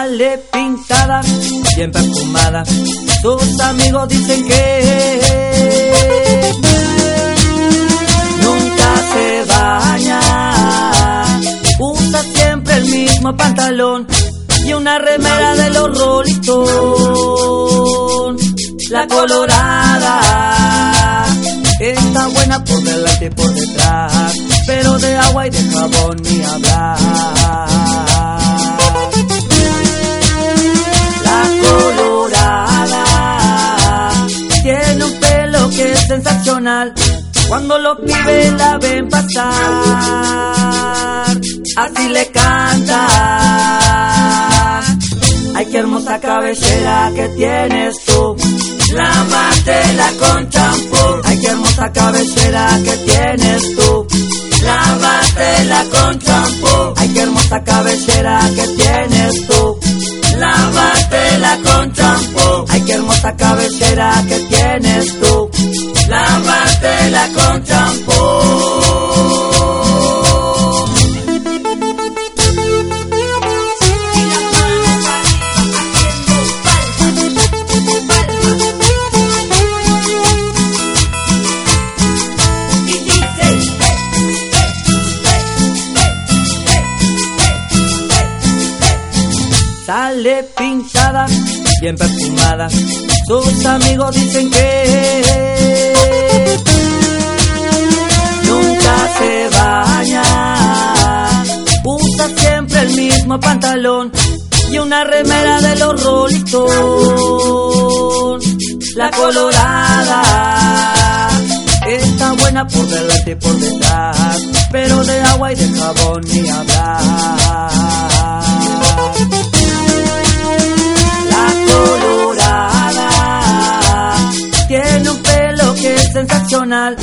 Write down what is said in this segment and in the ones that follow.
Sale pintada, bien perfumada. Sus amigos dicen que nunca se baña. Usa siempre el mismo pantalón y una remera de los Rolling La colorada está buena por delante y por detrás, pero de agua y de jabón ni hablar. Cuando los pibes la ven pasar, así le canta. Ay, qué hermosa cabellera que tienes tú. Lávatela con champú. Ay, qué hermosa cabellera que tienes tú. Lávatela con champú. Ay, qué hermosa cabellera que tienes tú. Lávatela con champú. Ay, qué hermosa cabellera que tienes tú. Lávatela con champú. Sale pintada, bien perfumada. Sus amigos dicen que mismo pantalón y una remera de los Rolling La colorada está buena por delante y por detrás, pero de agua y de jabón ni hablar. La colorada tiene un pelo que es sensacional.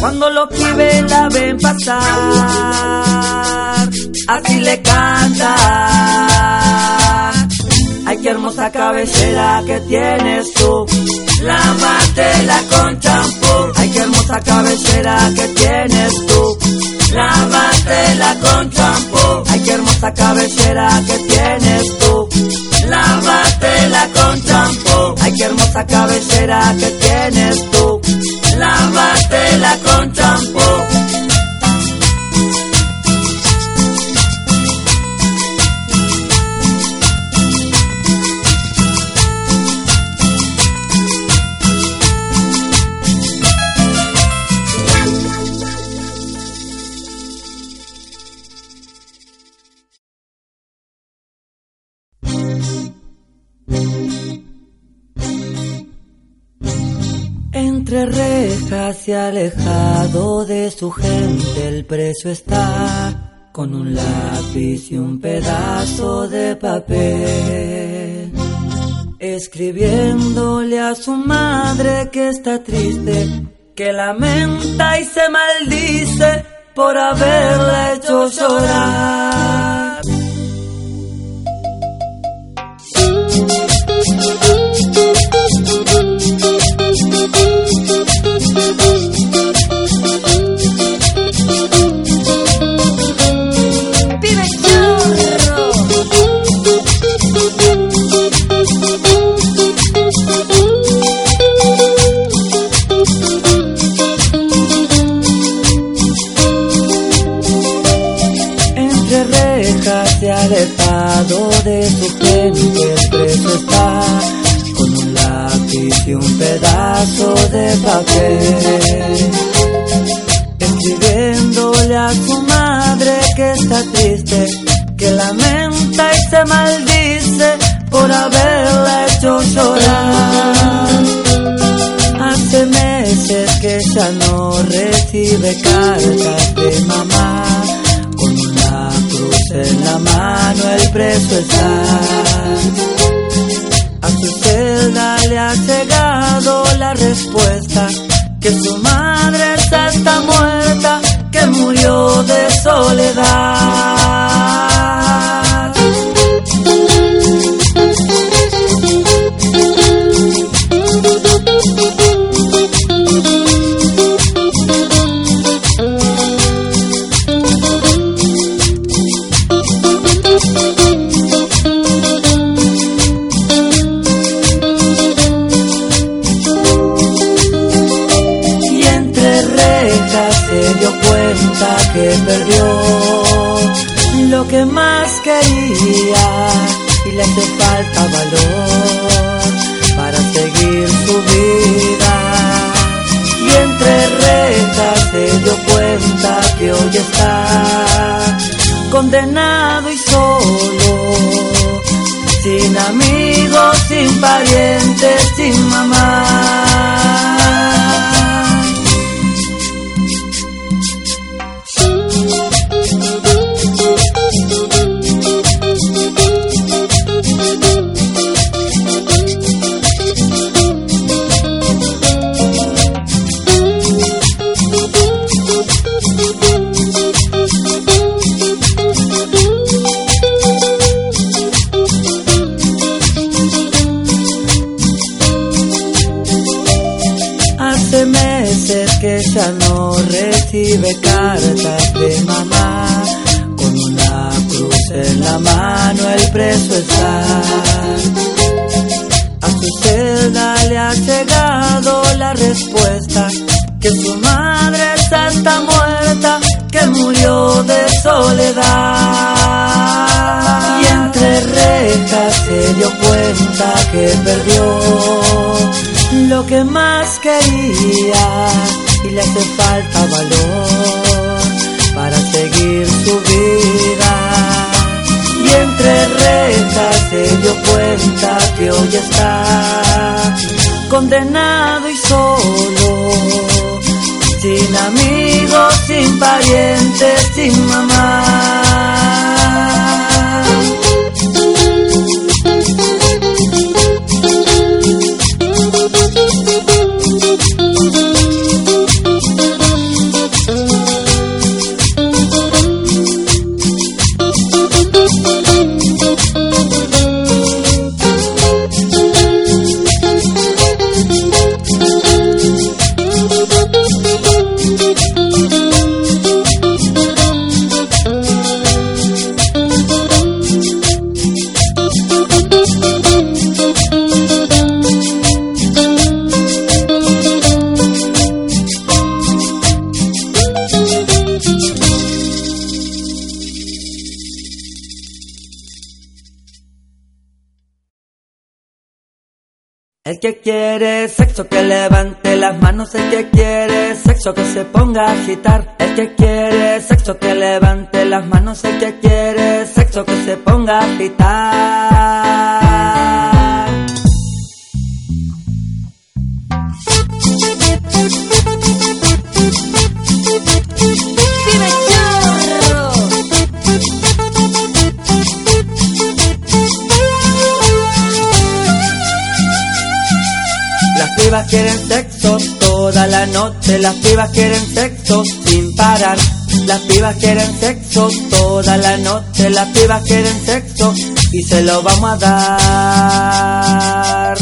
Cuando los pibes la ven pasar, así le canta. Ay, qué hermosa cabellera que tienes tú. Lávatela con champú. Ay, qué hermosa cabellera que tienes tú. Lávatela con champú. Ay, qué hermosa cabellera que tienes tú. Lávatela con champú. Ay, qué hermosa cabellera que tienes tú. Lávatela con champú. Rejas y alejado de su gente el preso está con un lápiz y un pedazo de papel. Escribiéndole a su madre que está triste, que lamenta y se maldice por haberla hecho llorar. Y alejado de su gente el preso está con un lápiz y un pedazo de papel. Mano el preso está. A su celda le ha llegado la respuesta que su madre y solo, sin amigos, sin parientes, sin mamá. Cartas de mamá. Con una cruz en la mano el preso está. A su celda le ha llegado la respuesta que su madre está muerta, que murió de soledad. Y entre rejas se dio cuenta que perdió lo que más quería y le hace falta valor cuenta que hoy está condenado y solo, sin amigos, sin parientes, sin mamá. Manos, que quiere sexo que se ponga a agitar, el que quiere sexo que levante las manos, el que quiere sexo que se ponga a agitar. Las pibas quieren sexo toda la noche, las pibas quieren sexo sin parar. Las pibas quieren sexo toda la noche, las pibas quieren sexo y se lo vamos a dar.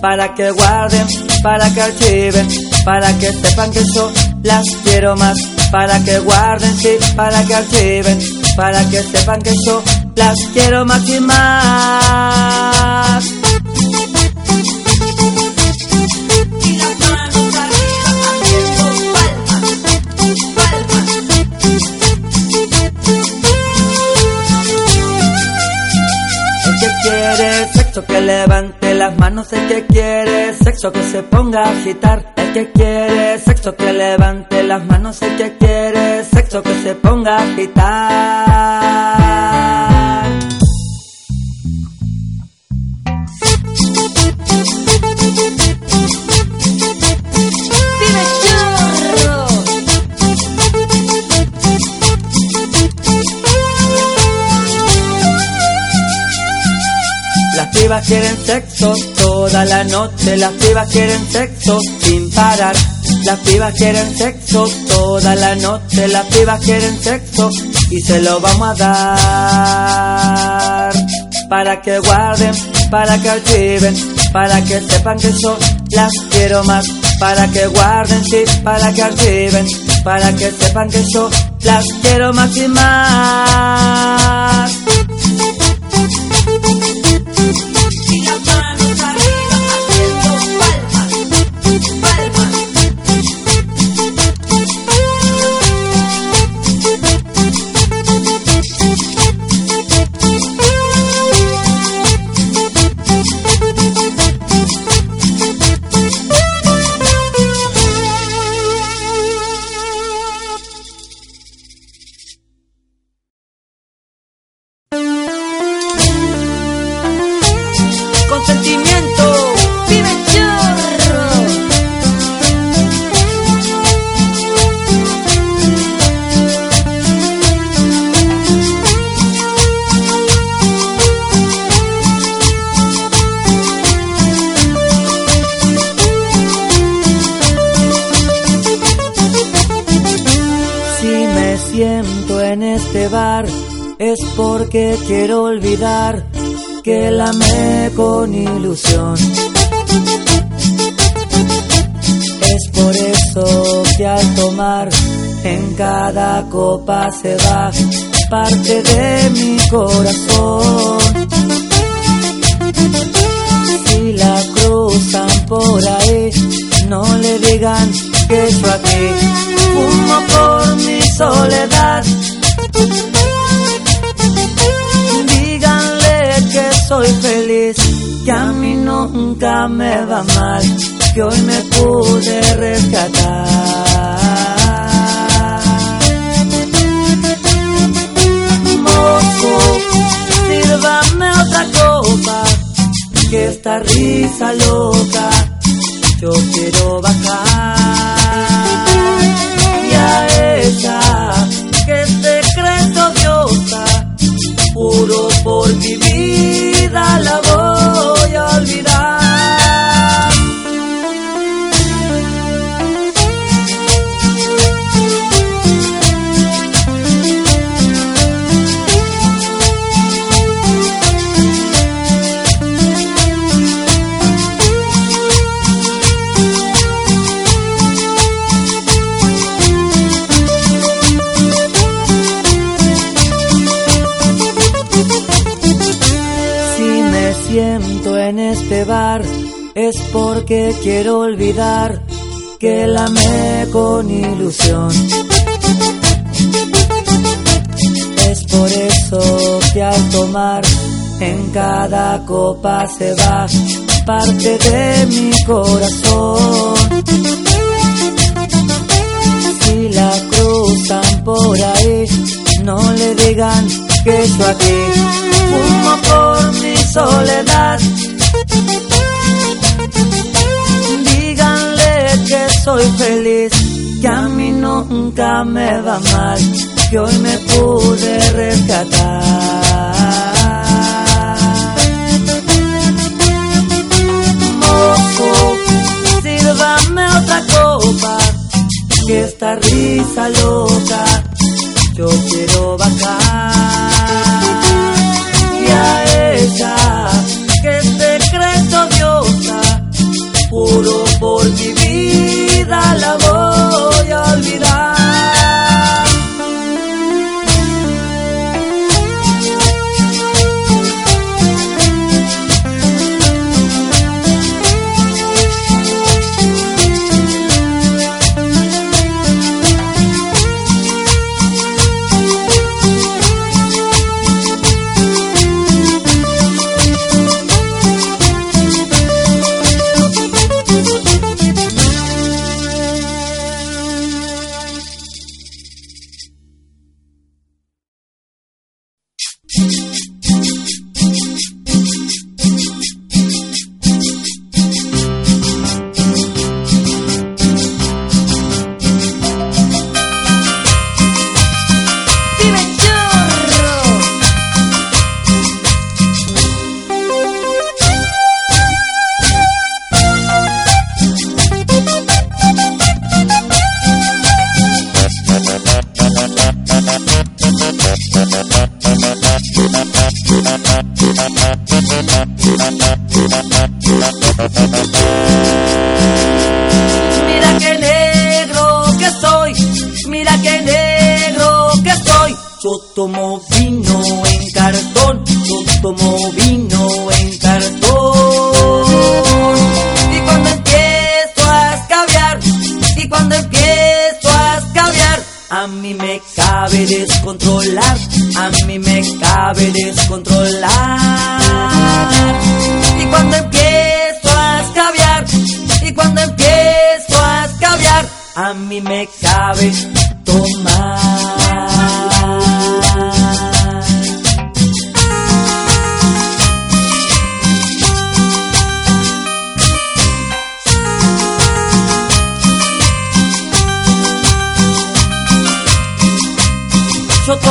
Para que guarden, para que archiven, para que sepan que yo las quiero más. Para que guarden, sí, para que archiven, para que sepan que yo las quiero más y más. Que levante las manos, el que quiere sexo que se ponga a agitar, el que quiere sexo que levante las manos, el que quiere sexo que se ponga a agitar. Pibas quieren sexo toda la noche, las pibas quieren sexo sin parar. Las pibas quieren sexo toda la noche, las pibas quieren sexo y se lo vamos a dar. Para que guarden, para que archiven, para que sepan que yo las quiero más. Para que guarden, sí, para que archiven, para que sepan que yo las quiero más y más. Es porque quiero olvidar que la amé con ilusión. Es por eso que al tomar en cada copa se va parte de mi corazón. Si la cruzan por ahí, no le digan que yo aquí fumo por mi soledad. Soy feliz, que a mí nunca me va mal, que hoy me pude rescatar. Mozo, sírvame otra copa, que esta risa loca yo quiero bajar. Por mi vida la es porque quiero olvidar que la amé con ilusión. Es por eso que al tomar en cada copa se va parte de mi corazón. Si la cruzan por ahí, no le digan que yo aquí fumo por mi soledad. Soy feliz, que a mí nunca me va mal, que hoy me pude rescatar. Mozo, sírvame otra copa, que esta risa loca yo quiero bajar.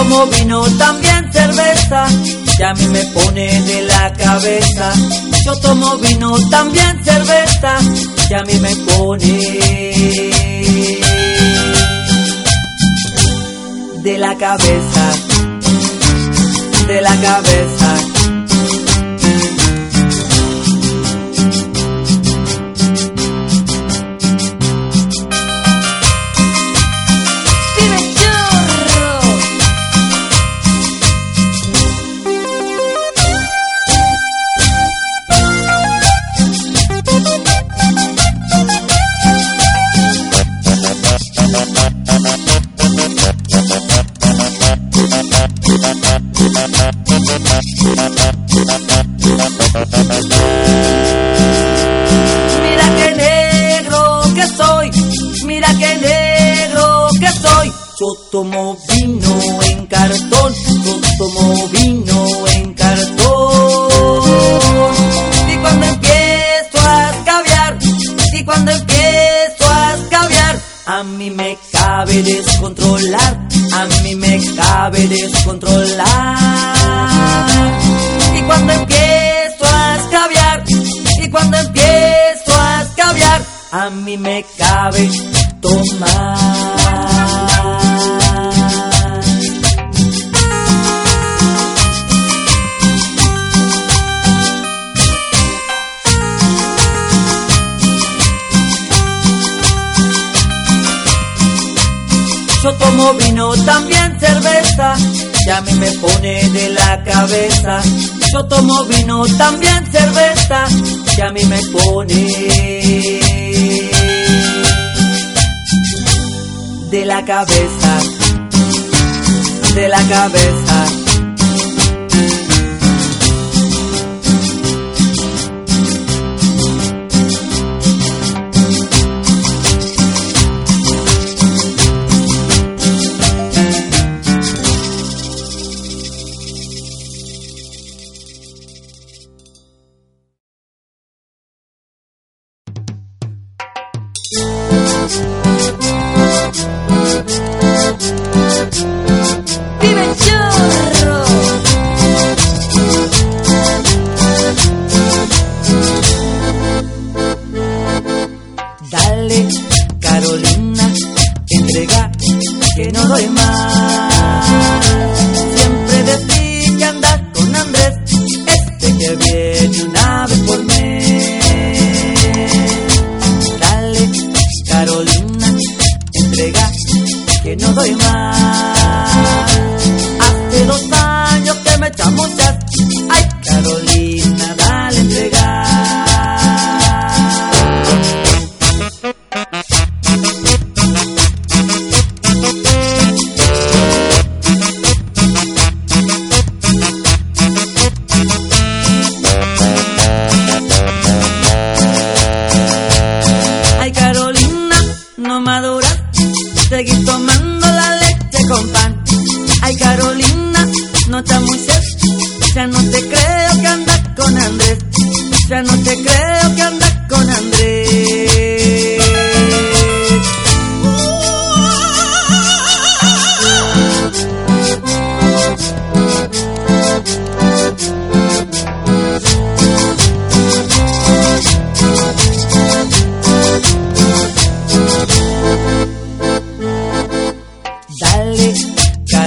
Tomo vino también cerveza, ya a mí me pone de la cabeza. Yo tomo vino también cerveza, ya a mí me pone de la cabeza, de la cabeza. cuando empiezo a cambiar. A mí me cabe descontrolar, a mí me cabe descontrolar. Y cuando empiezo a escabiar, y cuando empiezo a escabiar, a mí me cabe tomar. Yo tomo vino, también cerveza, ya a mí me pone de la cabeza. Yo tomo vino, también cerveza, ya a mí me pone de la cabeza, de la cabeza.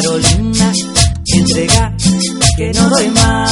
Carolina, entrega que no doy más.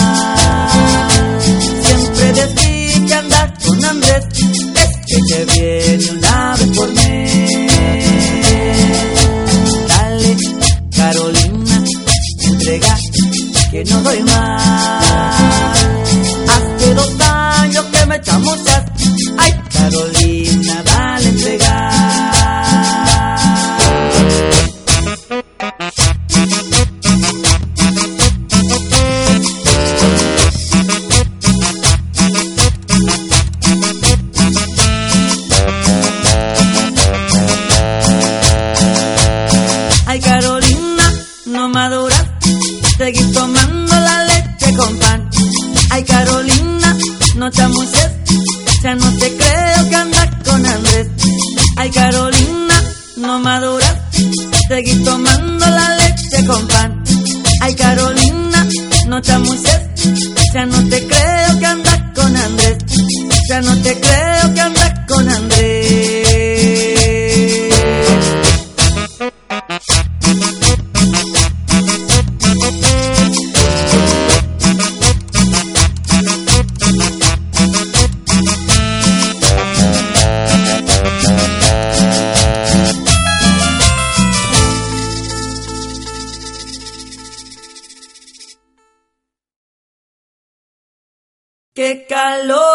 Calor,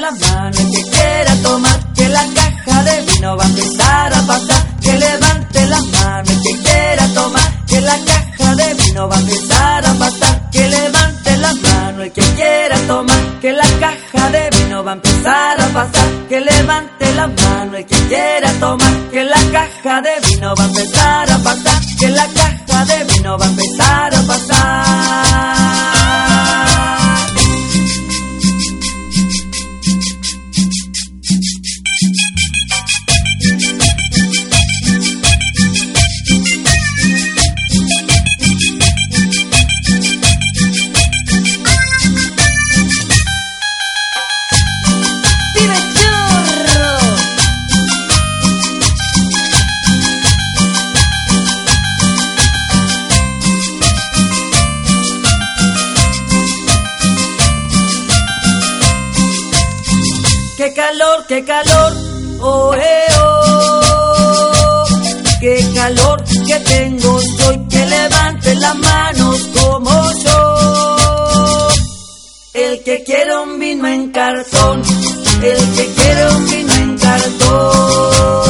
las manos el que quiera tomar, que la caja de vino va a empezar a pasar. Que levante las manos el que quiera tomar, que la caja de vino va a empezar a pasar. Que levante las manos el que quiera tomar, que la caja de vino va a empezar a pasar. Que levante las manos el que quiera tomar, que la caja de que quiere un vino en cartón, el que quiere un vino en cartón.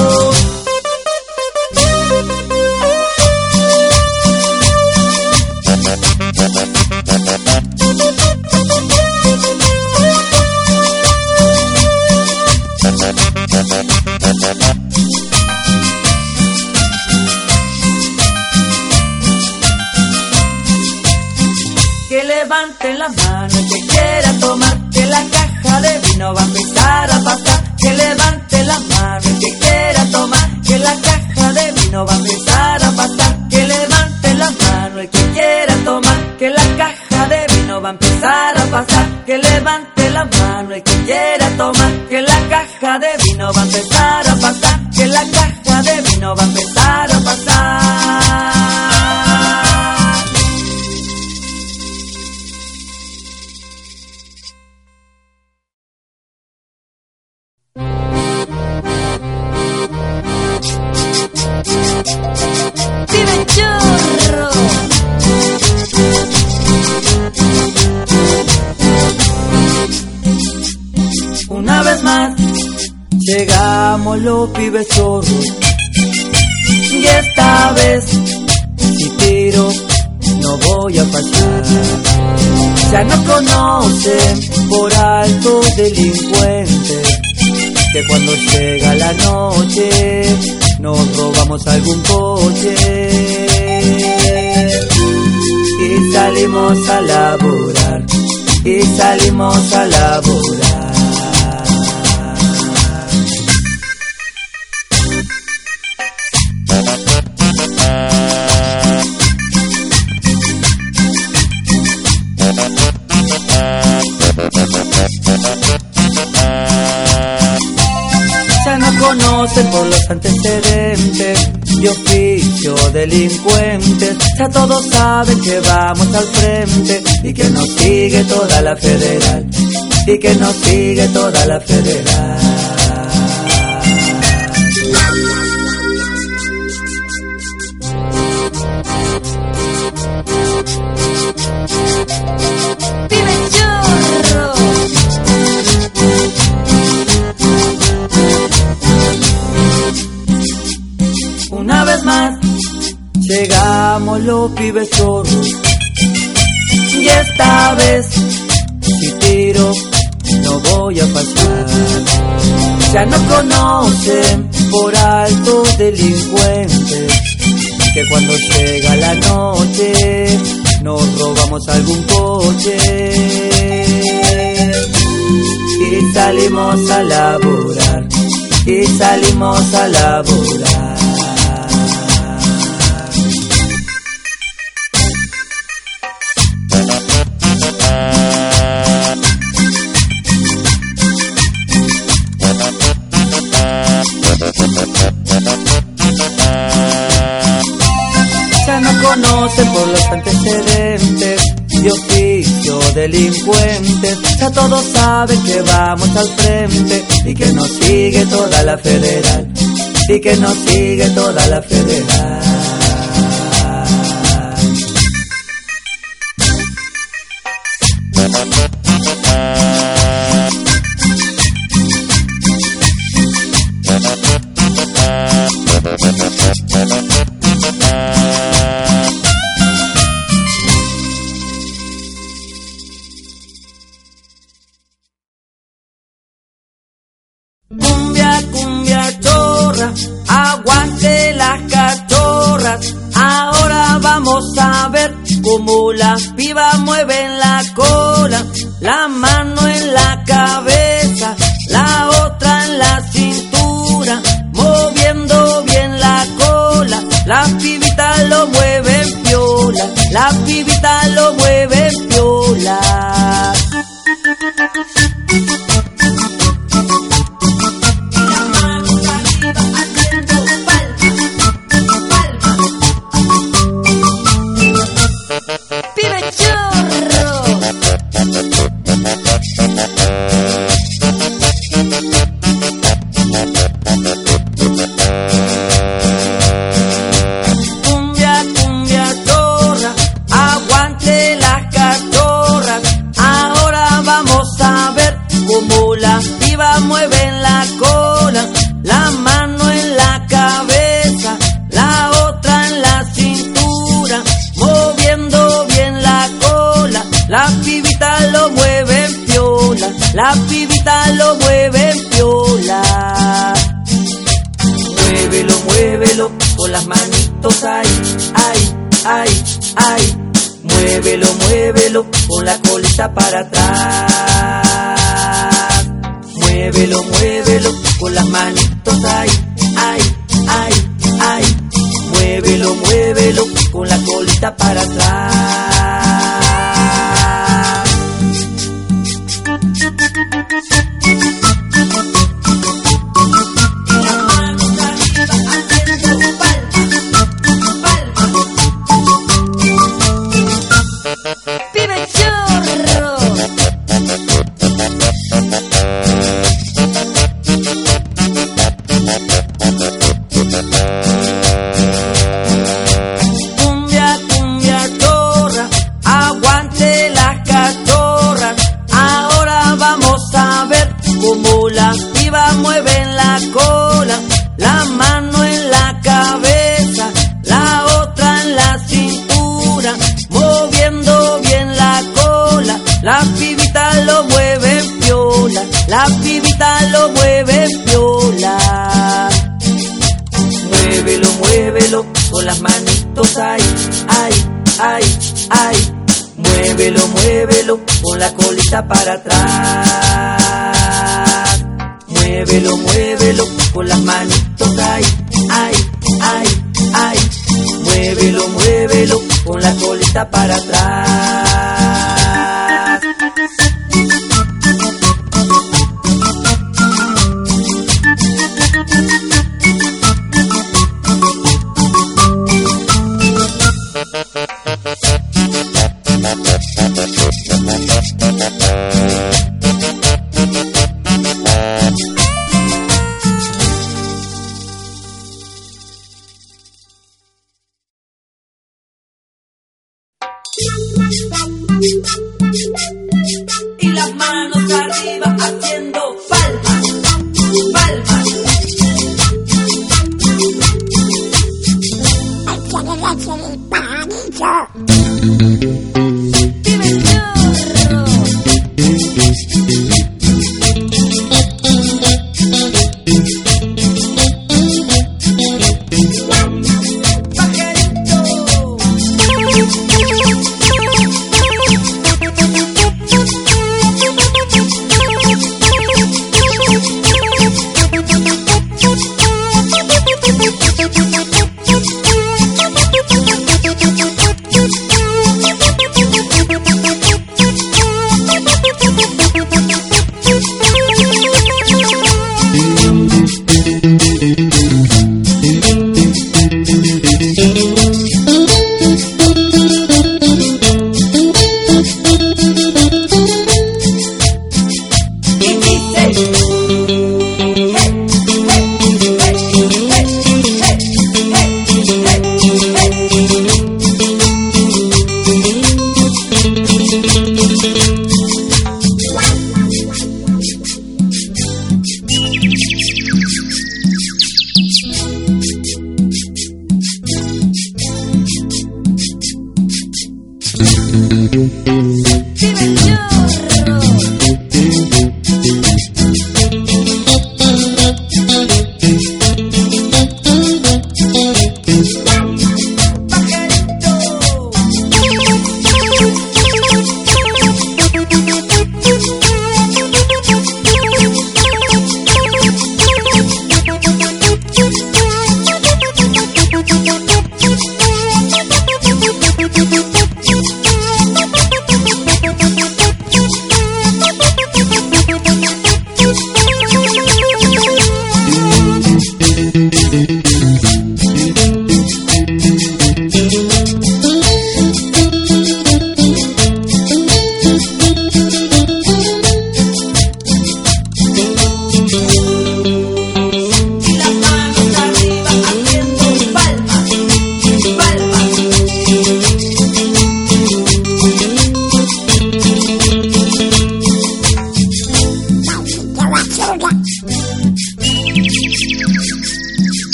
que levanten las manos No conocen por alto delincuentes que cuando llega la noche nos robamos algún coche y salimos a laborar y salimos a laborar. Antecedentes y oficio delincuentes. Ya todos saben que vamos al frente y que nos sigue toda la federal. Y que nos sigue toda la federal. Los pibes zorros. Y esta vez, si tiro, no voy a pasar. Ya no conocen por altos delincuentes que cuando llega la noche nos robamos algún coche y salimos a laborar y salimos a laborar. Antecedentes de oficio delincuentes. Ya todos saben que vamos al frente y que nos sigue toda la federal. Y que nos sigue toda la federal. Mueven la cola, la mano en la cabeza, la otra en la cintura, moviendo bien la cola. Las pibitas lo mueven piola, las pibitas lo mueven Muévelo, muévelo con la colita para atrás.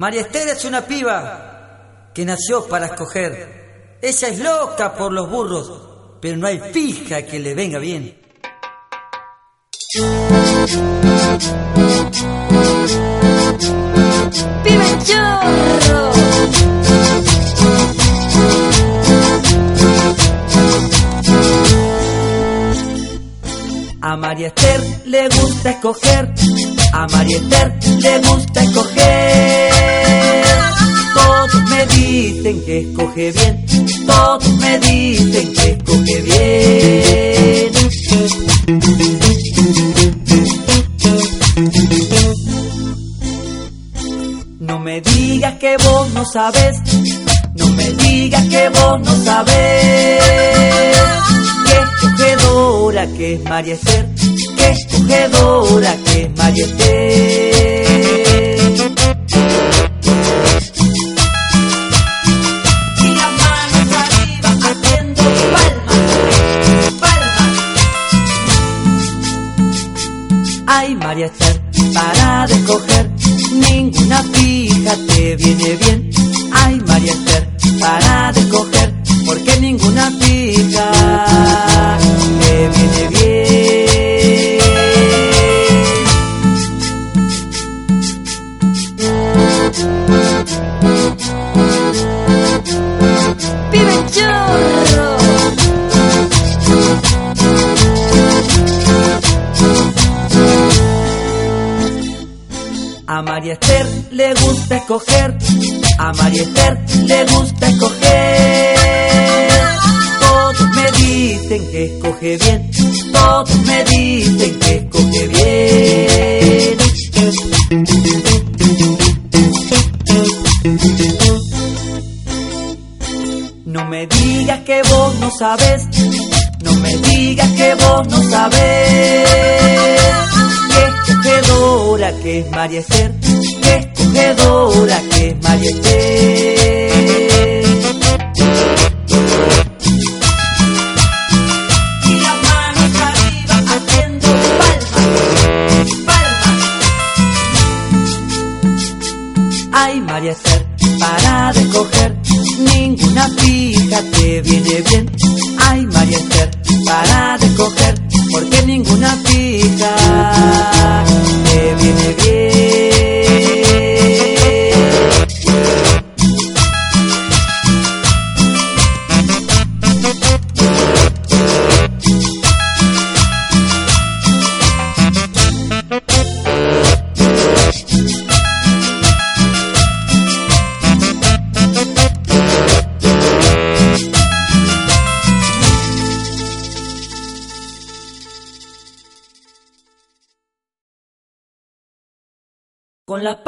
María Esther es una piba que nació para escoger. Ella es loca por los burros, pero no hay fija que le venga bien. El chorro. A María Esther le gusta escoger, a María le gusta escoger. Todos me dicen que escoge bien, todos me dicen que escoge bien. No me digas que vos no sabes, no me digas que vos no sabes. Qué escogedora que es María escogedora que es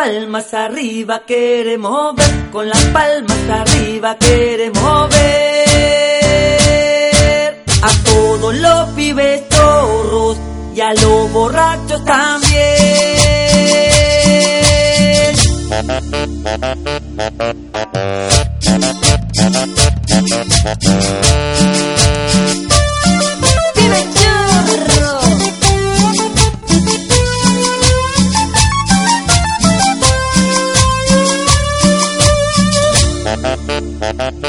palmas arriba queremos ver, con las palmas arriba queremos ver. A todos los pibes zorros y a los borrachos también. Thank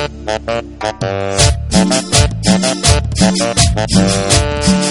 you.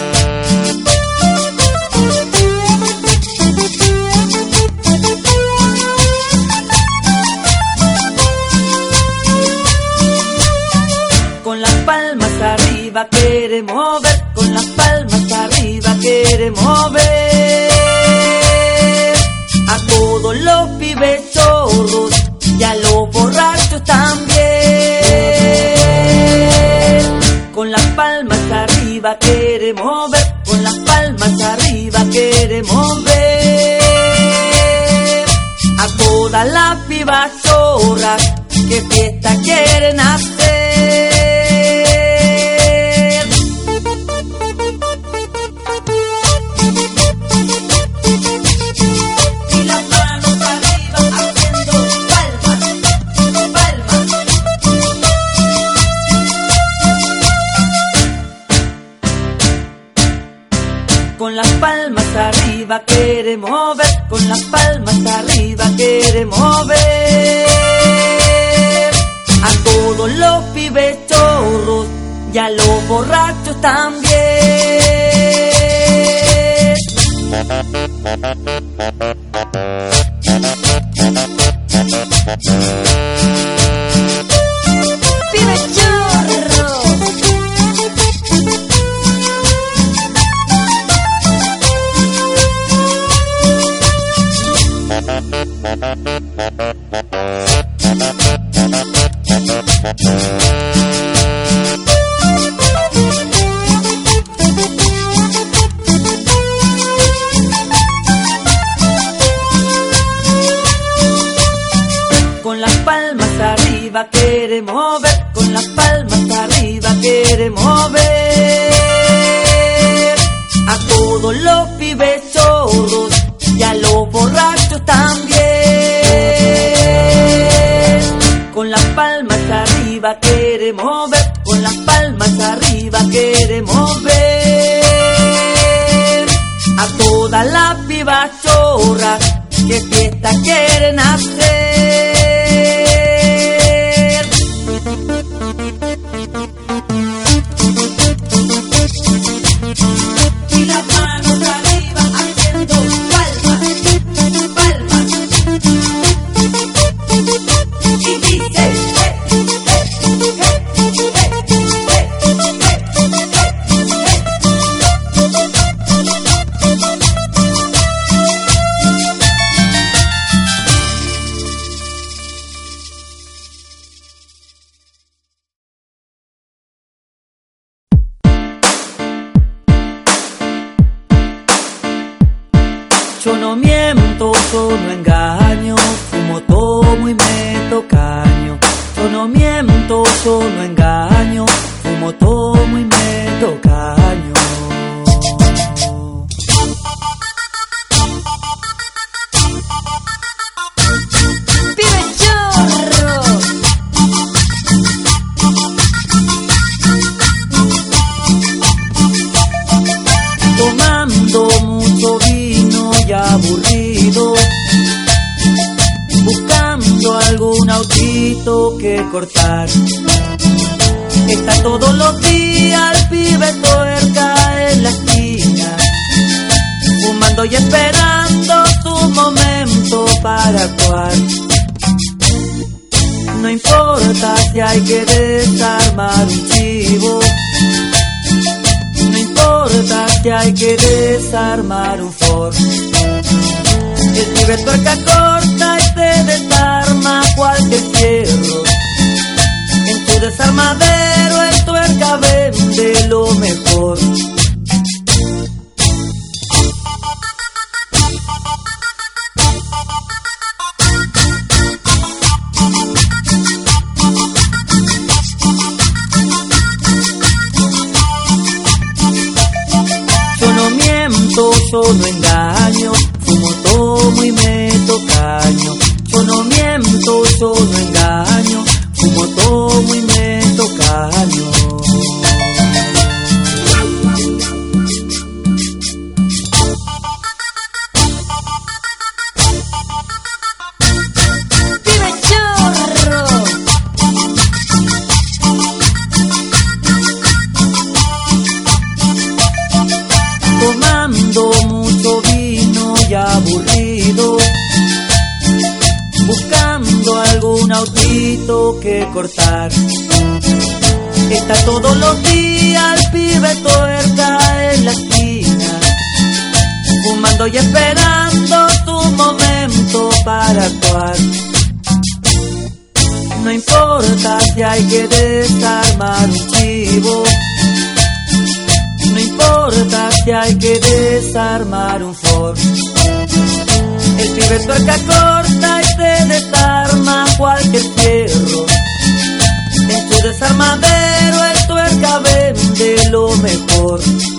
Lo mejor. Mejor.